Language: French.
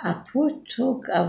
Apud tok a